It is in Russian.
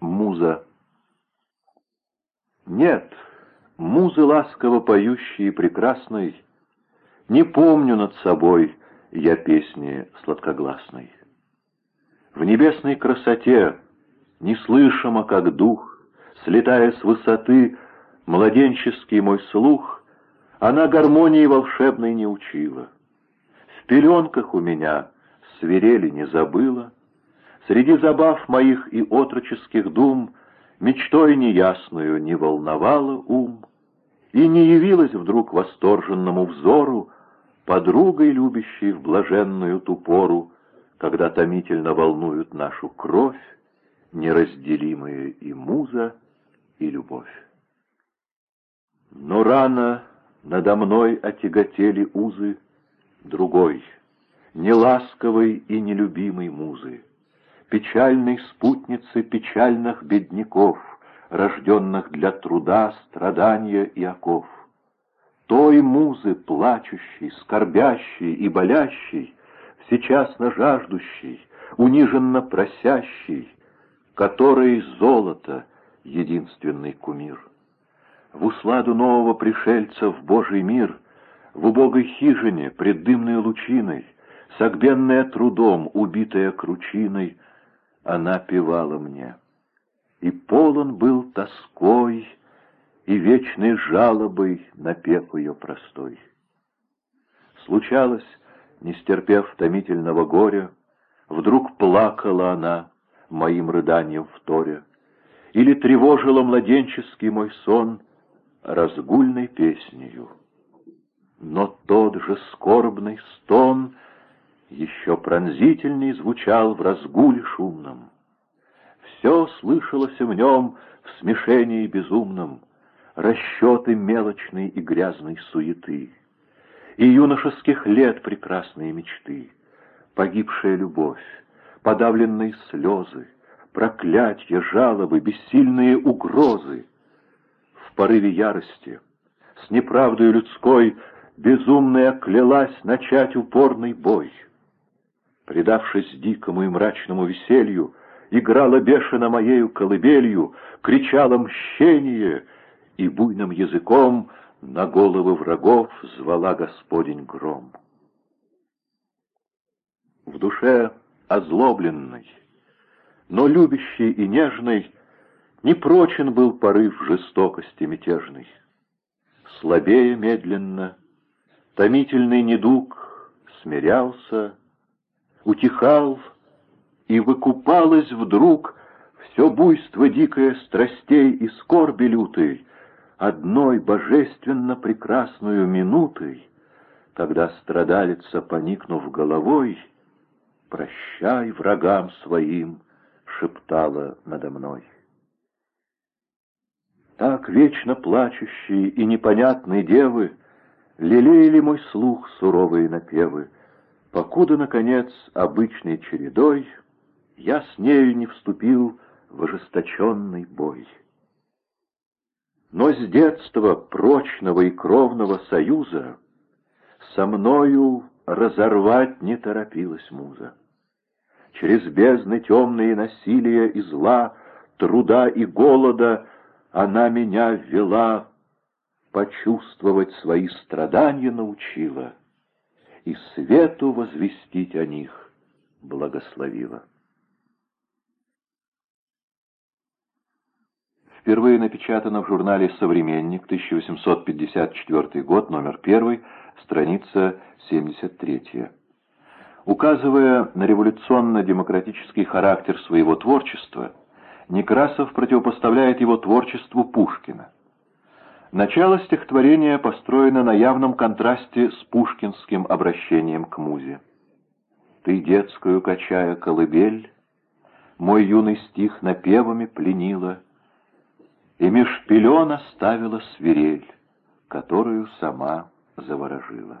Муза. Нет, музы ласково поющие и прекрасной, Не помню над собой я песни сладкогласной. В небесной красоте, неслышимо как дух, Слетая с высоты, младенческий мой слух, Она гармонии волшебной не учила. В пеленках у меня свирели не забыла, Среди забав моих и отроческих дум Мечтой неясную не волновала ум, И не явилась вдруг восторженному взору Подругой, любящей в блаженную ту пору, Когда томительно волнуют нашу кровь Неразделимые и муза, и любовь. Но рано надо мной отяготели узы Другой, неласковой и нелюбимой музы печальной спутницы печальных бедняков, рожденных для труда, страдания и оков. Той музы, плачущей, скорбящей и болящей, всечасно жаждущей, униженно просящей, которой золото — единственный кумир. В усладу нового пришельца в Божий мир, в убогой хижине, пред дымной лучиной, согбенная трудом, убитая кручиной, она певала мне. И полон был тоской и вечной жалобой напев ее простой. Случалось, не стерпев томительного горя, Вдруг плакала она, моим рыданием вторя, Или тревожила младенческий мой сон Разгульной песнею. Но тот же скорбный стон еще пронзительней звучал в разгуле шумном. Все слышалось в нем в смешении безумном, расчеты мелочной и грязной суеты, и юношеских лет прекрасные мечты, погибшая любовь, подавленные слезы, проклятья, жалобы, бессильные угрозы. В порыве ярости, с неправдой людской, безумная клялась начать упорный бой — Предавшись дикому и мрачному веселью, играла бешено моею колыбелью, кричала мщение и буйным языком на головы врагов звала Господень гром. В душе озлобленной, но любящей и нежной, не прочен был порыв жестокости мятежной. Слабее медленно, томительный недуг смирялся, утихал, и выкупалось вдруг все буйство дикое страстей и скорби лютой, одной божественно прекрасную минутой, когда страдалица, поникнув головой, «Прощай врагам своим», — шептала надо мной. Так вечно плачущие и непонятные девы Лелеяли мой слух суровые напевы, покуда, наконец, обычной чередой я с нею не вступил в ожесточенный бой. Но с детства прочного и кровного союза со мною разорвать не торопилась муза. Через бездны темные насилия и зла, труда и голода она меня ввела, почувствовать свои страдания научила — и свету возвестить о них благословила. Впервые напечатано в журнале «Современник», 1854 год, номер 1, страница 73. Указывая на революционно-демократический характер своего творчества, Некрасов противопоставляет его творчеству Пушкина. Начало стихотворения построено на явном контрасте с пушкинским обращением к музе. «Ты, детскую качая колыбель, мой юный стих напевами пленила, и меж пелен оставила свирель, которую сама заворожила».